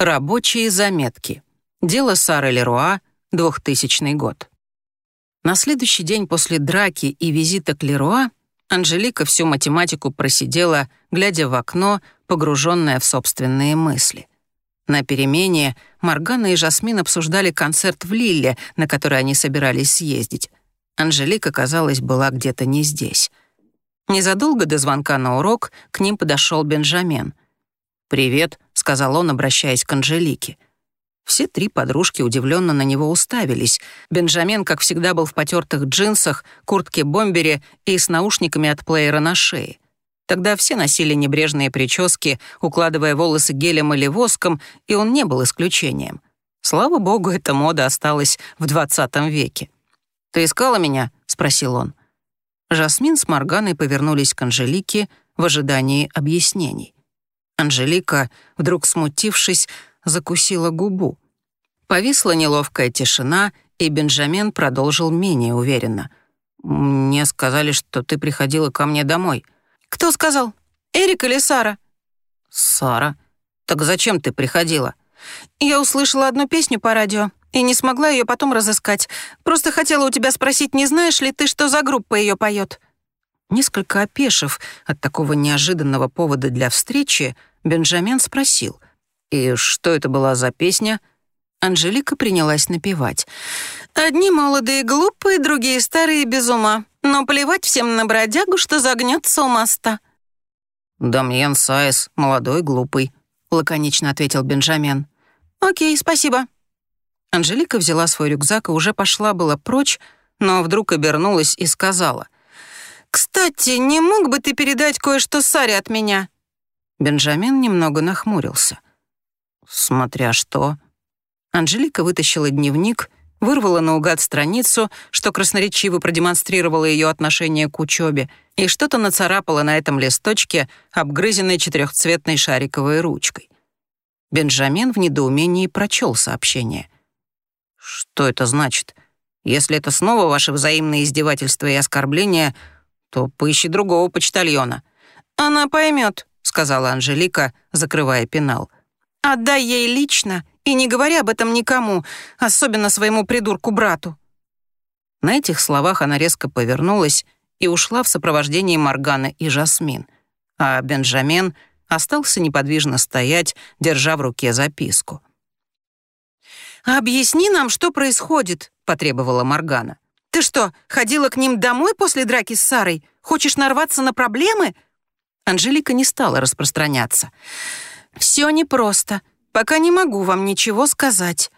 Рабочие заметки. Дело Сары Леруа, 2000 год. На следующий день после драки и визита к Леруа Анжелика всю математику просидела, глядя в окно, погруженная в собственные мысли. На перемене Маргана и Жасмин обсуждали концерт в Лилле, на который они собирались съездить. Анжелика, казалось, была где-то не здесь. Незадолго до звонка на урок к ним подошел Бенджамен. «Привет», — сказал он, обращаясь к Анжелике. Все три подружки удивленно на него уставились. Бенджамен, как всегда, был в потертых джинсах, куртке-бомбере и с наушниками от плеера на шее. Тогда все носили небрежные прически, укладывая волосы гелем или воском, и он не был исключением. Слава богу, эта мода осталась в 20 веке. «Ты искала меня?» — спросил он. Жасмин с Морганой повернулись к Анжелике в ожидании объяснений. Анжелика, вдруг смутившись, закусила губу. Повисла неловкая тишина, и Бенджамин продолжил менее уверенно. «Мне сказали, что ты приходила ко мне домой». «Кто сказал? Эрик или Сара?» «Сара. Так зачем ты приходила?» «Я услышала одну песню по радио и не смогла ее потом разыскать. Просто хотела у тебя спросить, не знаешь ли ты, что за группа ее поет?» Несколько опешив от такого неожиданного повода для встречи, Бенджамин спросил, «И что это была за песня?» Анжелика принялась напевать. «Одни молодые глупые, другие старые без ума. Но плевать всем на бродягу, что загнется у моста». «Дамьен Сайес, молодой, глупый», — лаконично ответил Бенджамин. «Окей, спасибо». Анжелика взяла свой рюкзак и уже пошла была прочь, но вдруг обернулась и сказала. «Кстати, не мог бы ты передать кое-что Саре от меня?» Бенджамин немного нахмурился. «Смотря что». Анжелика вытащила дневник, вырвала наугад страницу, что красноречиво продемонстрировало ее отношение к учебе, и что-то нацарапала на этом листочке, обгрызенной четырехцветной шариковой ручкой. Бенджамин в недоумении прочел сообщение — «Что это значит? Если это снова ваши взаимные издевательства и оскорбления, то поищи другого почтальона». «Она поймет», — сказала Анжелика, закрывая пенал. «Отдай ей лично и не говори об этом никому, особенно своему придурку-брату». На этих словах она резко повернулась и ушла в сопровождении Моргана и Жасмин, а Бенджамен остался неподвижно стоять, держа в руке записку. «Объясни нам, что происходит», — потребовала Моргана. «Ты что, ходила к ним домой после драки с Сарой? Хочешь нарваться на проблемы?» Анжелика не стала распространяться. «Все непросто. Пока не могу вам ничего сказать».